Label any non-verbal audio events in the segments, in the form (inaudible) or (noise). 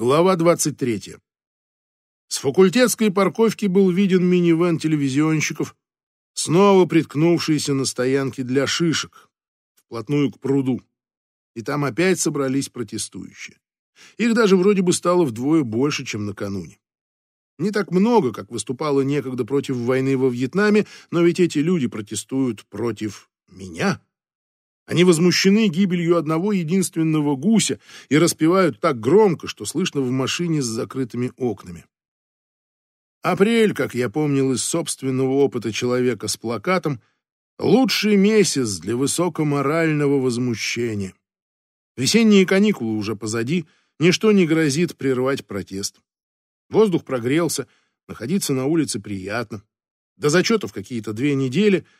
Глава 23. С факультетской парковки был виден минивэн телевизионщиков, снова приткнувшийся на стоянке для шишек, вплотную к пруду. И там опять собрались протестующие. Их даже вроде бы стало вдвое больше, чем накануне. Не так много, как выступало некогда против войны во Вьетнаме, но ведь эти люди протестуют против меня. Они возмущены гибелью одного единственного гуся и распевают так громко, что слышно в машине с закрытыми окнами. Апрель, как я помнил из собственного опыта человека с плакатом, лучший месяц для высокоморального возмущения. Весенние каникулы уже позади, ничто не грозит прервать протест. Воздух прогрелся, находиться на улице приятно. До зачетов какие-то две недели —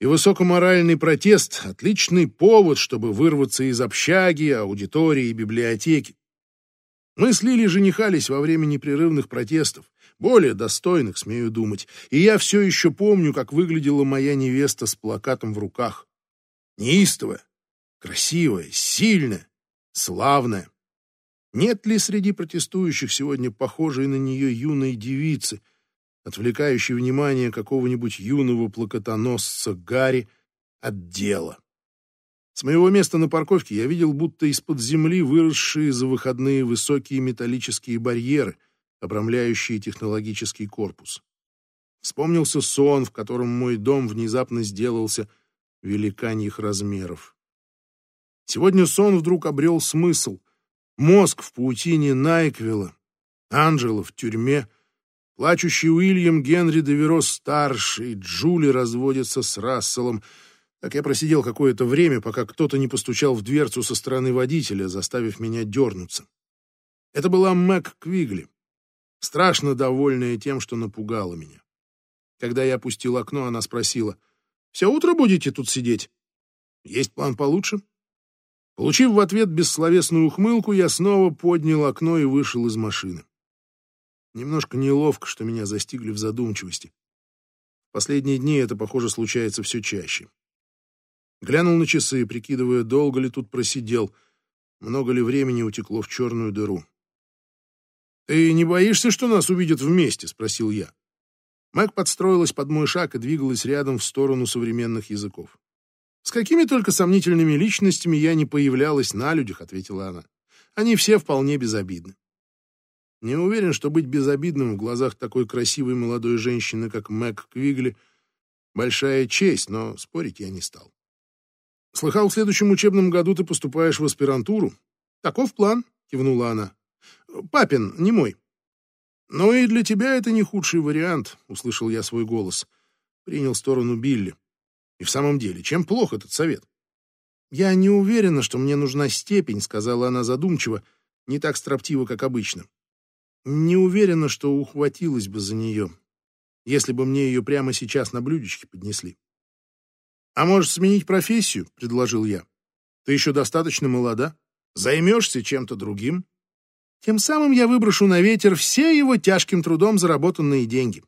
и высокоморальный протест — отличный повод, чтобы вырваться из общаги, аудитории и библиотеки. Мы с Лили женихались во время непрерывных протестов, более достойных, смею думать, и я все еще помню, как выглядела моя невеста с плакатом в руках. Неистовая, красивая, сильная, славная. Нет ли среди протестующих сегодня похожей на нее юной девицы, отвлекающий внимание какого-нибудь юного плакатоносца Гарри от дела. С моего места на парковке я видел будто из-под земли выросшие за выходные высокие металлические барьеры, обрамляющие технологический корпус. Вспомнился сон, в котором мой дом внезапно сделался великаньих размеров. Сегодня сон вдруг обрел смысл. Мозг в паутине Найквилла, Анджела в тюрьме — Плачущий Уильям Генри Деверос-старший, Джули разводится с Расселом. Так я просидел какое-то время, пока кто-то не постучал в дверцу со стороны водителя, заставив меня дернуться. Это была Мэг Квигли, страшно довольная тем, что напугала меня. Когда я опустил окно, она спросила, «Все утро будете тут сидеть? Есть план получше?» Получив в ответ бессловесную ухмылку, я снова поднял окно и вышел из машины. Немножко неловко, что меня застигли в задумчивости. В последние дни это, похоже, случается все чаще. Глянул на часы, прикидывая, долго ли тут просидел, много ли времени утекло в черную дыру. «Ты не боишься, что нас увидят вместе?» — спросил я. Мэг подстроилась под мой шаг и двигалась рядом в сторону современных языков. «С какими только сомнительными личностями я не появлялась на людях», — ответила она. «Они все вполне безобидны. Не уверен, что быть безобидным в глазах такой красивой молодой женщины, как Мэг Квигли, большая честь, но спорить я не стал. Слыхал, в следующем учебном году ты поступаешь в аспирантуру. Таков план, кивнула она. Папин, не мой. Но и для тебя это не худший вариант, услышал я свой голос. Принял сторону Билли. И в самом деле, чем плох этот совет? Я не уверена, что мне нужна степень, сказала она задумчиво, не так строптиво, как обычно. Не уверена, что ухватилась бы за нее, если бы мне ее прямо сейчас на блюдечке поднесли. «А можешь сменить профессию?» — предложил я. «Ты еще достаточно молода. Займешься чем-то другим. Тем самым я выброшу на ветер все его тяжким трудом заработанные деньги.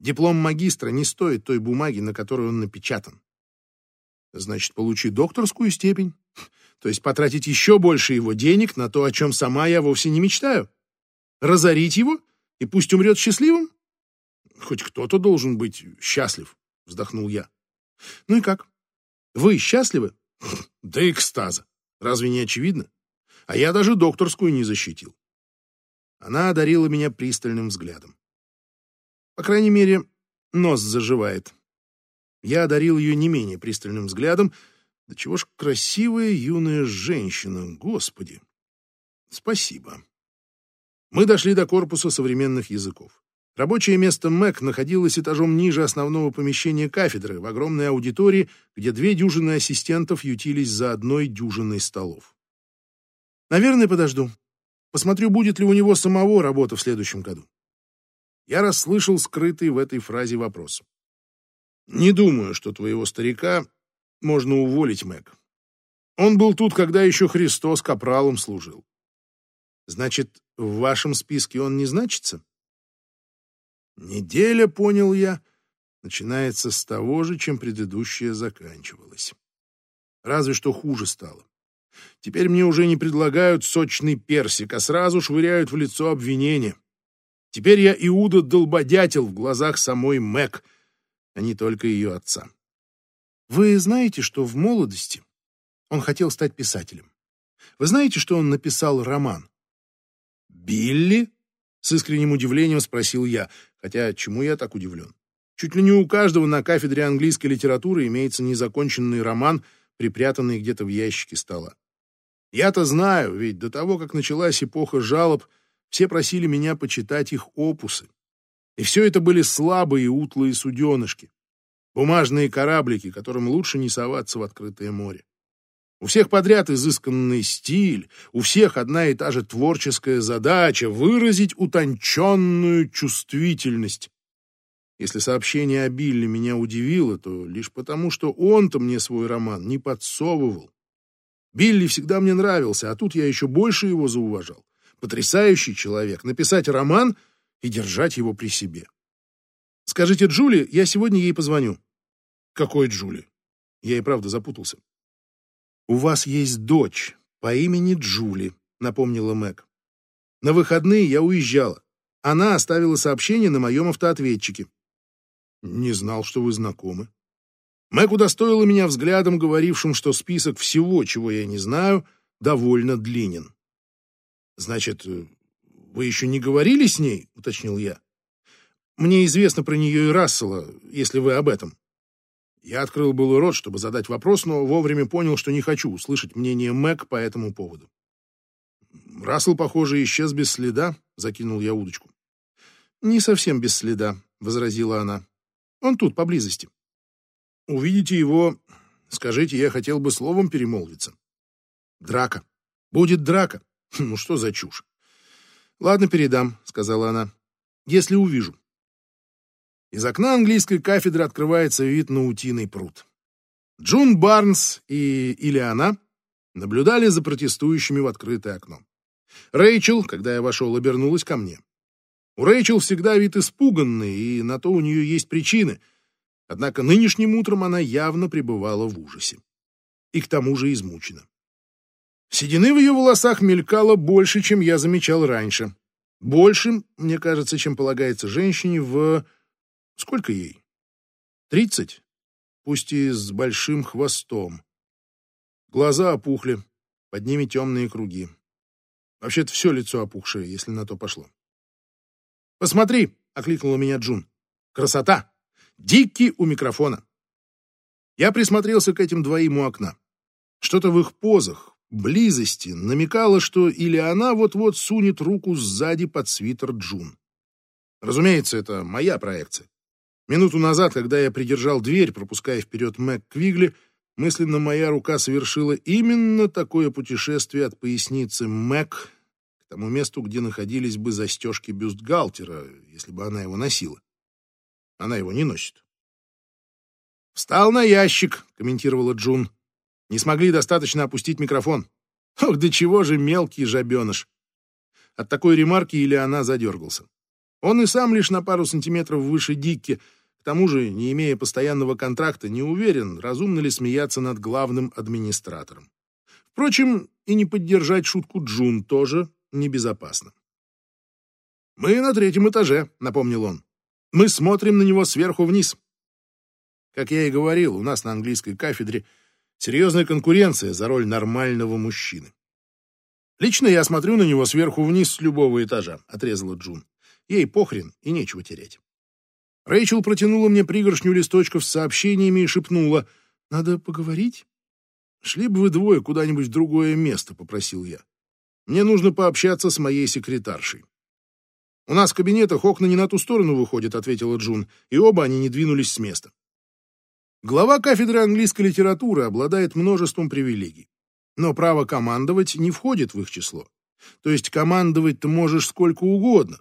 Диплом магистра не стоит той бумаги, на которой он напечатан. Значит, получи докторскую степень, (laughs) то есть потратить еще больше его денег на то, о чем сама я вовсе не мечтаю. Разорить его? И пусть умрет счастливым? Хоть кто-то должен быть счастлив, вздохнул я. Ну и как? Вы счастливы? (laughs) Да экстаза. Разве не очевидно? А я даже докторскую не защитил. Она одарила меня пристальным взглядом. По крайней мере, нос заживает. Я одарил ее не менее пристальным взглядом. Да чего ж красивая юная женщина, господи. Спасибо. Мы дошли до корпуса современных языков. Рабочее место МЭК находилось этажом ниже основного помещения кафедры, в огромной аудитории, где две дюжины ассистентов ютились за одной дюжиной столов. «Наверное, подожду. Посмотрю, будет ли у него самого работа в следующем году». Я расслышал скрытый в этой фразе вопрос. «Не думаю, что твоего старика можно уволить, Мэг. Он был тут, когда еще Христос капралом служил. Значит, в вашем списке он не значится? Неделя, понял я, начинается с того же, чем предыдущая заканчивалась. Разве что хуже стало. Теперь мне уже не предлагают сочный персик, а сразу швыряют в лицо обвинения. Теперь я Иуда-долбодятел в глазах самой Мэг, а не только ее отца. Вы знаете, что в молодости он хотел стать писателем? Вы знаете, что он написал роман? «Билли?» — с искренним удивлением спросил я, хотя чему я так удивлен? Чуть ли не у каждого на кафедре английской литературы имеется незаконченный роман, припрятанный где-то в ящике стола. Я-то знаю, ведь до того, как началась эпоха жалоб, все просили меня почитать их опусы. И все это были слабые утлые суденышки, бумажные кораблики, которым лучше не соваться в открытое море. У всех подряд изысканный стиль, у всех одна и та же творческая задача — выразить утонченную чувствительность. Если сообщение о Билле меня удивило, то лишь потому, что он-то мне свой роман не подсовывал. Билли всегда мне нравился, а тут я еще больше его зауважал. Потрясающий человек. Написать роман и держать его при себе. Скажите Джули, я сегодня ей позвоню. Какой Джули? Я и правда запутался. У вас есть дочь по имени Джули, напомнила Мэг. На выходные я уезжала. Она оставила сообщение на моем автоответчике. Не знал, что вы знакомы. Мэг удостоила меня взглядом, говорившим, что список всего, чего я не знаю, довольно длинен. «Значит, вы еще не говорили с ней?» — уточнил я. «Мне известно про нее и Рассела, если вы об этом». Я открыл был рот, чтобы задать вопрос, но вовремя понял, что не хочу услышать мнение Мэг по этому поводу. «Рассел, похоже, исчез без следа», — закинул я удочку. «Не совсем без следа», — возразила она. «Он тут, поблизости». Увидите его, скажите, я хотел бы словом перемолвиться. Драка. Будет драка. (laughs) Ну что за чушь? Ладно, передам, сказала она. Если увижу. Из окна английской кафедры открывается вид на утиный пруд. Джун Барнс и Илиана наблюдали за протестующими в открытое окно. Рэйчел, когда я вошел, обернулась ко мне. У Рэйчел всегда вид испуганный, и на то у нее есть причины — Однако нынешним утром она явно пребывала в ужасе. И к тому же измучена. Седины в ее волосах мелькало больше, чем я замечал раньше. Больше, мне кажется, чем полагается женщине в... Сколько ей? Тридцать? Пусть и с большим хвостом. Глаза опухли, под ними темные круги. Вообще-то все лицо опухшее, если на то пошло. «Посмотри!» — окликнула меня Джун. «Красота!» Дикки у микрофона. Я присмотрелся к этим двоим у окна. Что-то в их позах, близости намекало, что или она вот-вот сунет руку сзади под свитер Джун. Разумеется, это моя проекция. Минуту назад, когда я придержал дверь, пропуская вперед Мэг Квигли, мысленно моя рука совершила именно такое путешествие от поясницы Мэг к тому месту, где находились бы застежки бюстгальтера, если бы она его носила. Она его не носит. «Встал на ящик», — комментировала Джун. «Не смогли достаточно опустить микрофон. Ох, до чего же мелкий жабеныш!» От такой ремарки или она задергался. Он и сам лишь на пару сантиметров выше Дикки, тому же, не имея постоянного контракта, не уверен, разумно ли смеяться над главным администратором. Впрочем, и не поддержать шутку Джун тоже небезопасно. «Мы на третьем этаже», — напомнил он. Мы смотрим на него сверху вниз. Как я и говорил, у нас на английской кафедре серьезная конкуренция за роль нормального мужчины. Лично я смотрю на него сверху вниз с любого этажа, отрезала Джун. Ей похрен и нечего терять. Рэйчел протянула мне пригоршню листочков с сообщениями и шепнула, «Надо поговорить?» «Шли бы вы двое куда-нибудь в другое место», — попросил я. «Мне нужно пообщаться с моей секретаршей». «У нас в кабинетах окна не на ту сторону выходят», — ответила Джун, и оба они не двинулись с места. Глава кафедры английской литературы обладает множеством привилегий, но право командовать не входит в их число. То есть командовать ты можешь сколько угодно,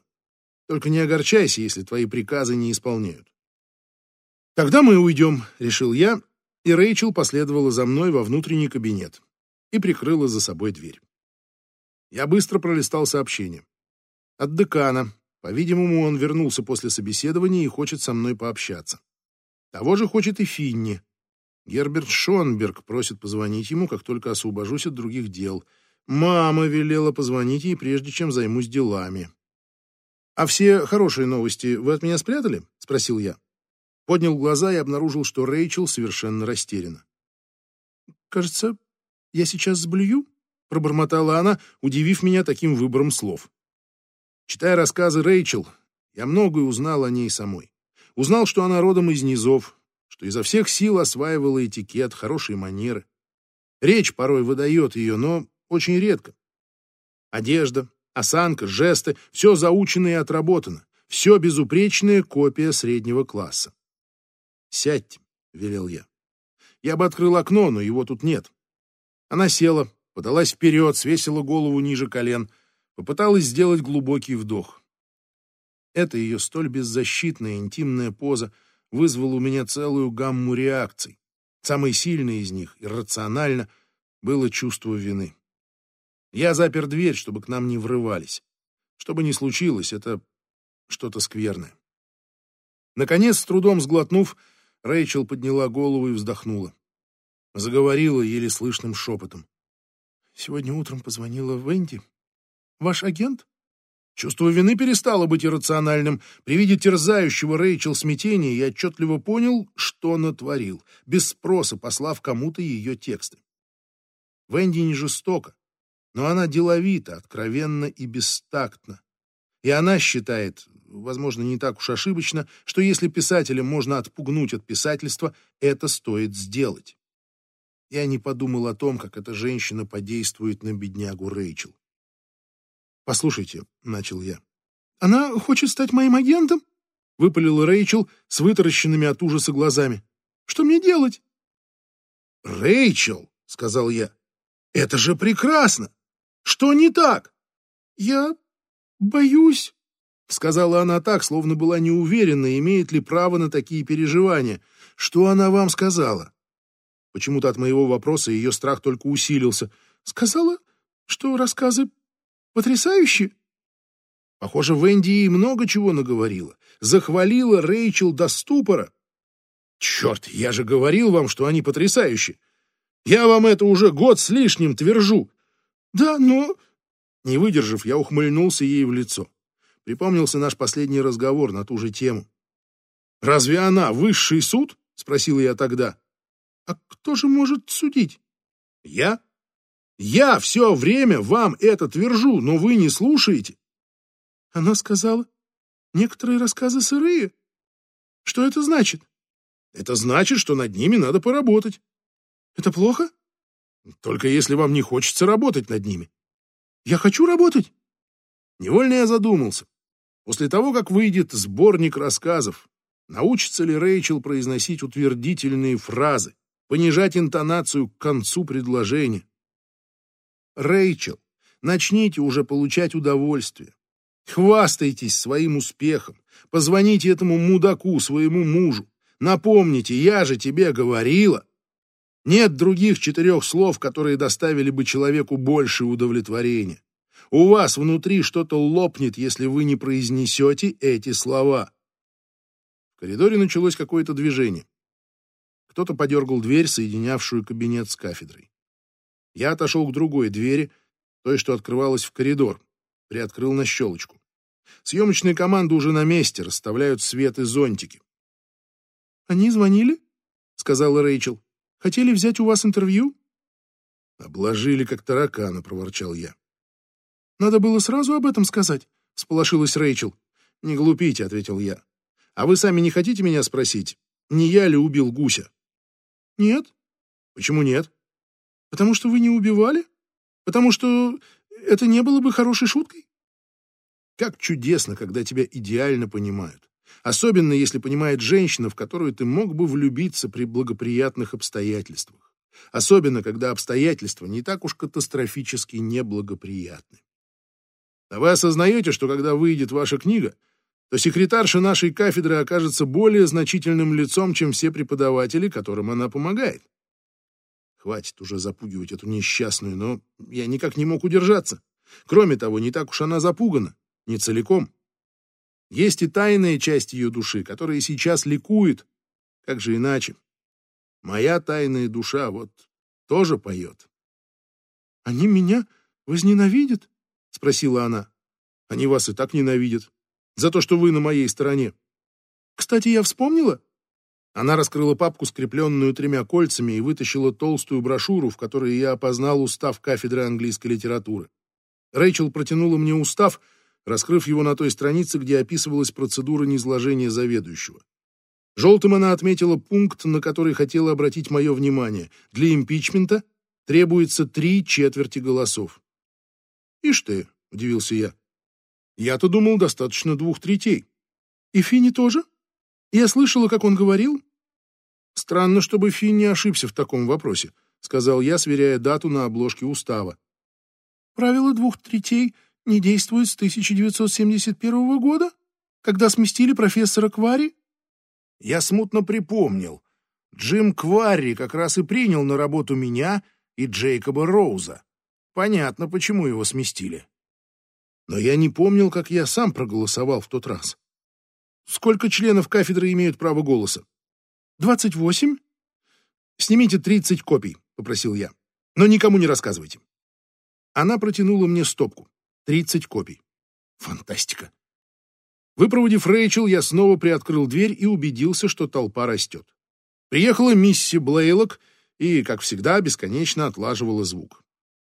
только не огорчайся, если твои приказы не исполняют. «Тогда мы уйдем», — решил я, и Рэйчел последовала за мной во внутренний кабинет и прикрыла за собой дверь. Я быстро пролистал сообщение. От декана. По-видимому, он вернулся после собеседования и хочет со мной пообщаться. Того же хочет и Финни. Герберт Шонберг просит позвонить ему, как только освобожусь от других дел. Мама велела позвонить ей, прежде чем займусь делами. «А все хорошие новости вы от меня спрятали?» — спросил я. Поднял глаза и обнаружил, что Рэйчел совершенно растеряна. «Кажется, я сейчас сблюю?» — пробормотала она, удивив меня таким выбором слов. Читая рассказы Рэйчел, я многое узнал о ней самой. Узнал, что она родом из низов, что изо всех сил осваивала этикет, хорошие манеры. Речь порой выдает ее, но очень редко. Одежда, Осанка, жесты — все заучено и отработано. Все безупречная копия среднего класса. «Сядьте», — велел я. Я бы открыл окно, но его тут нет. Она села, подалась вперед, свесила голову ниже колен, попыталась сделать глубокий вдох. Эта ее столь беззащитная интимная поза вызвала у меня целую гамму реакций. Самой сильной из них, иррационально, было чувство вины. Я запер дверь, чтобы к нам не врывались. Что бы ни случилось, это что-то скверное. Наконец, с трудом сглотнув, Рэйчел подняла голову и вздохнула. Заговорила еле слышным шепотом. «Сегодня утром позвонила Венди. Ваш агент?» Чувство вины перестало быть иррациональным. При виде терзающего Рэйчел смятения я отчетливо понял, что натворил, без спроса послав кому-то ее тексты. Венди не жестока, но она деловита, откровенна и бестактна. И она считает, возможно, не так уж ошибочно, что если писателя можно отпугнуть от писательства, это стоит сделать. Я не подумал о том, как эта женщина подействует на беднягу Рэйчел. «Послушайте», — начал я. «Она хочет стать моим агентом?» — выпалила Рэйчел с вытаращенными от ужаса глазами. «Что мне делать?» «Рэйчел», — сказал я, — «это же прекрасно! Что не так? Я боюсь, сказала она так, словно была не уверена, имеет ли право на такие переживания. Что она вам сказала? Почему-то от моего вопроса ее страх только усилился. Сказала, что рассказы потрясающие. Похоже, Венди ей много чего наговорила. Захвалила Рэйчел до ступора. Черт, я же говорил вам, что они потрясающие. Я вам это уже год с лишним твержу. «Да, но...» Не выдержав, я ухмыльнулся ей в лицо. Припомнился наш последний разговор на ту же тему. «Разве она высший суд?» — спросил я тогда. «А кто же может судить?» «Я? Я все время вам это твержу, но вы не слушаете». Она сказала, «Некоторые рассказы сырые. Что это значит?» «Это значит, что над ними надо поработать». «Это плохо?» Только если вам не хочется работать над ними. Я хочу работать. Невольно я задумался. После того, как выйдет сборник рассказов, научится ли Рэйчел произносить утвердительные фразы, понижать интонацию к концу предложения? Рэйчел, начните уже получать удовольствие. Хвастайтесь своим успехом. Позвоните этому мудаку, своему мужу. Напомните, я же тебе говорила. Нет других четырех слов, которые доставили бы человеку больше удовлетворения. У вас внутри что-то лопнет, если вы не произнесете эти слова. В коридоре началось какое-то движение. Кто-то подергал дверь, соединявшую кабинет с кафедрой. Я отошел к другой двери, той, что открывалась в коридор, приоткрыл на щелочку. Съемочные команды уже на месте, расставляют свет и зонтики. «Они звонили?» — сказала Рэйчел. Хотели взять у вас интервью?» «Обложили, как таракана», — проворчал я. «Надо было сразу об этом сказать», — сполошилась Рэйчел. «Не глупите», — ответил я. «А вы сами не хотите меня спросить, не я ли убил гуся?» «Нет». «Почему нет?» «Потому что вы не убивали? Потому что это не было бы хорошей шуткой?» Как чудесно, когда тебя идеально понимают. Особенно, если понимает женщина, в которую ты мог бы влюбиться при благоприятных обстоятельствах. Особенно, когда обстоятельства не так уж катастрофически неблагоприятны. А вы осознаете, что когда выйдет ваша книга, то секретарша нашей кафедры окажется более значительным лицом, чем все преподаватели, которым она помогает. Хватит уже запугивать эту несчастную, но я никак не мог удержаться. Кроме того, не так уж она запугана, не целиком. Есть и тайная часть ее души, которая сейчас ликует. Как же иначе? Моя тайная душа вот тоже поет. «Они меня возненавидят?» — спросила она. «Они вас и так ненавидят. За то, что вы на моей стороне». «Кстати, я вспомнила». Она раскрыла папку, скрепленную тремя кольцами, и вытащила толстую брошюру, в которой я опознал устав кафедры английской литературы. Рэйчел протянула мне устав, раскрыв его на той странице, где описывалась процедура низложения заведующего. Желтым она отметила пункт, на который хотела обратить мое внимание. Для импичмента требуется три четверти голосов. «Ишь ты!» — удивился я. «Я-то думал, достаточно двух третей». «И Финни тоже? Я слышала, как он говорил». «Странно, чтобы Финни ошибся в таком вопросе», — сказал я, сверяя дату на обложке устава. «Правило двух третей не действует с 1971 года, когда сместили профессора Квари?» Я смутно припомнил. Джим Кварри как раз и принял на работу меня и Джейкоба Роуза. Понятно, почему его сместили. Но я не помнил, как я сам проголосовал в тот раз. Сколько членов кафедры имеют право голоса? Двадцать восемь. Снимите тридцать копий, попросил я. Но никому не рассказывайте. Она протянула мне стопку. Тридцать копий. Фантастика. Выпроводив Рэйчел, я снова приоткрыл дверь и убедился, что толпа растет. Приехала мисси Блейлок и, как всегда, бесконечно отлаживала звук.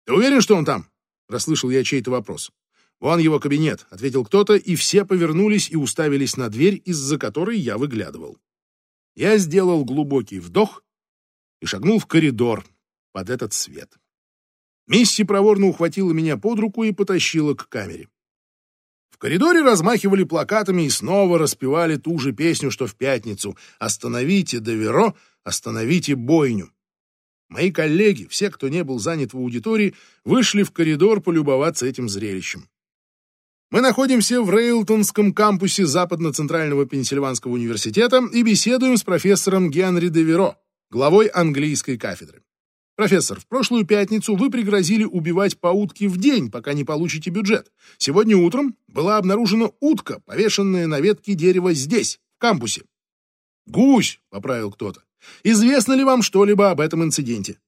«Ты уверен, что он там?» — расслышал я чей-то вопрос. «Вон его кабинет», — ответил кто-то, и все повернулись и уставились на дверь, из-за которой я выглядывал. Я сделал глубокий вдох и шагнул в коридор под этот свет. Мисси проворно ухватила меня под руку и потащила к камере. В коридоре размахивали плакатами и снова распевали ту же песню, что в пятницу «Остановите Доверо, остановите бойню». Мои коллеги, все, кто не был занят в аудитории, вышли в коридор полюбоваться этим зрелищем. Мы находимся в Рейлтонском кампусе Западно-Центрального Пенсильванского университета и беседуем с профессором Генри Деверо, главой английской кафедры. Профессор, в прошлую пятницу вы пригрозили убивать по утке в день, пока не получите бюджет. Сегодня утром была обнаружена утка, повешенная на ветке дерева здесь, в кампусе. Гусь, поправил кто-то. Известно ли вам что-либо об этом инциденте?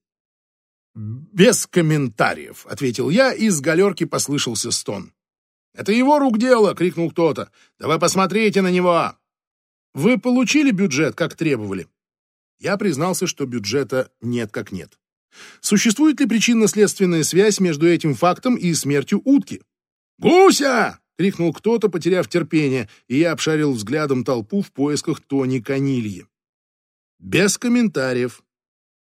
Без комментариев, ответил я, и с галерки послышался стон. Это его рук дело, крикнул кто-то. Да вы посмотрите на него. Вы получили бюджет, как требовали? Я признался, что бюджета нет как нет. Существует ли причинно-следственная связь между этим фактом и смертью утки? «Гуся!» — крикнул кто-то, потеряв терпение, и я обшарил взглядом толпу в поисках Тони Канильи. Без комментариев.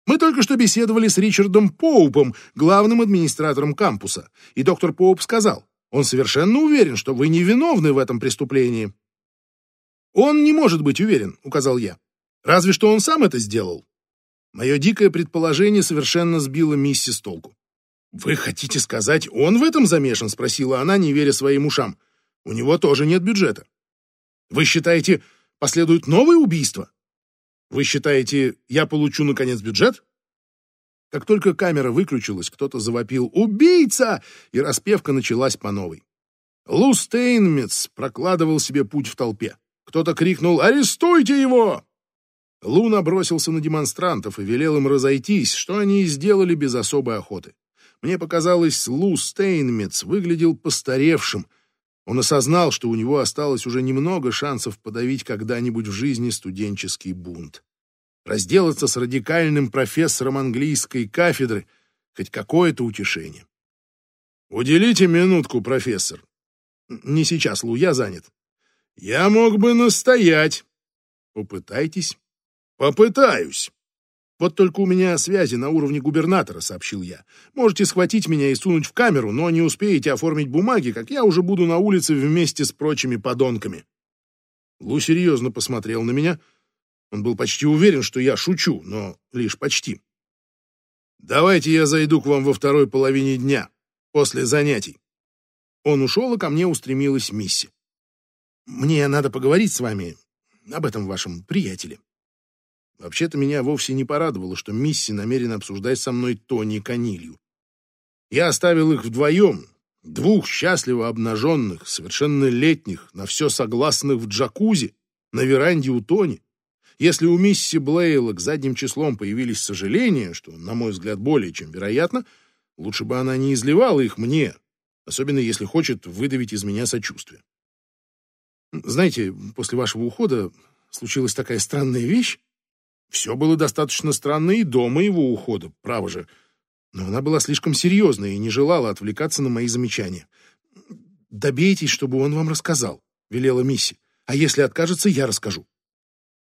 Мы только что беседовали с Ричардом Поупом, главным администратором кампуса, и доктор Поуп сказал, он совершенно уверен, что вы невиновны в этом преступлении. Он не может быть уверен, указал я. Разве что он сам это сделал. Мое дикое предположение совершенно сбило Мисси с толку. «Вы хотите сказать, он в этом замешан?» — спросила она, не веря своим ушам. «У него тоже нет бюджета. Вы считаете, последует новое убийство? Вы считаете, я получу, наконец, бюджет?» Как только камера выключилась, кто-то завопил «Убийца!» и распевка началась по новой. Лу Стейнмитц прокладывал себе путь в толпе. Кто-то крикнул «Арестуйте его!» Луна бросился на демонстрантов и велел им разойтись, что они и сделали без особой охоты. Мне показалось, Лу Стейнмитц выглядел постаревшим. Он осознал, что у него осталось уже немного шансов подавить когда-нибудь в жизни студенческий бунт. Разделаться с радикальным профессором английской кафедры — хоть какое-то утешение. «Уделите минутку, профессор». «Не сейчас, Лу, я занят». «Я мог бы настоять». «Попытайтесь». Попытаюсь. Вот только у меня связи на уровне губернатора, сообщил я. Можете схватить меня и сунуть в камеру, но не успеете оформить бумаги, как я уже буду на улице вместе с прочими подонками. Лу серьезно посмотрел на меня. Он был почти уверен, что я шучу, но лишь почти. Давайте я зайду к вам во второй половине дня, после занятий. Он ушел, и ко мне устремилась Мисси. Мне надо поговорить с вами об этом вашем приятеле. Вообще-то меня вовсе не порадовало, что Мисси намерена обсуждать со мной Тони Канилью. Я оставил их вдвоем, двух счастливо обнаженных, совершеннолетних, на все согласных в джакузи, на веранде у Тони. Если у мисси Блейлок задним числом появились сожаления, что, на мой взгляд, более чем вероятно, лучше бы она не изливала их мне, особенно если хочет выдавить из меня сочувствие. Знаете, после вашего ухода случилась такая странная вещь. Все было достаточно странно и до моего ухода, право же. Но она была слишком серьезная и не желала отвлекаться на мои замечания. «Добейтесь, чтобы он вам рассказал», — велела Мисси. «А если откажется, я расскажу».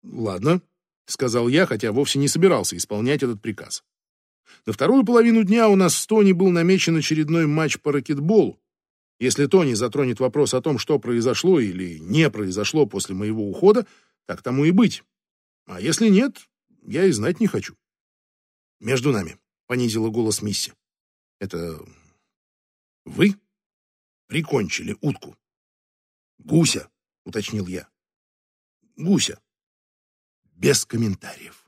«Ладно», — сказал я, хотя вовсе не собирался исполнять этот приказ. На вторую половину дня у нас с Тони был намечен очередной матч по ракетболу. Если Тони затронет вопрос о том, что произошло или не произошло после моего ухода, так тому и быть. А если нет, я и знать не хочу. Между нами, — понизила голос Мисси. Это вы прикончили утку? Гуся, — уточнил я. Гуся. Без комментариев.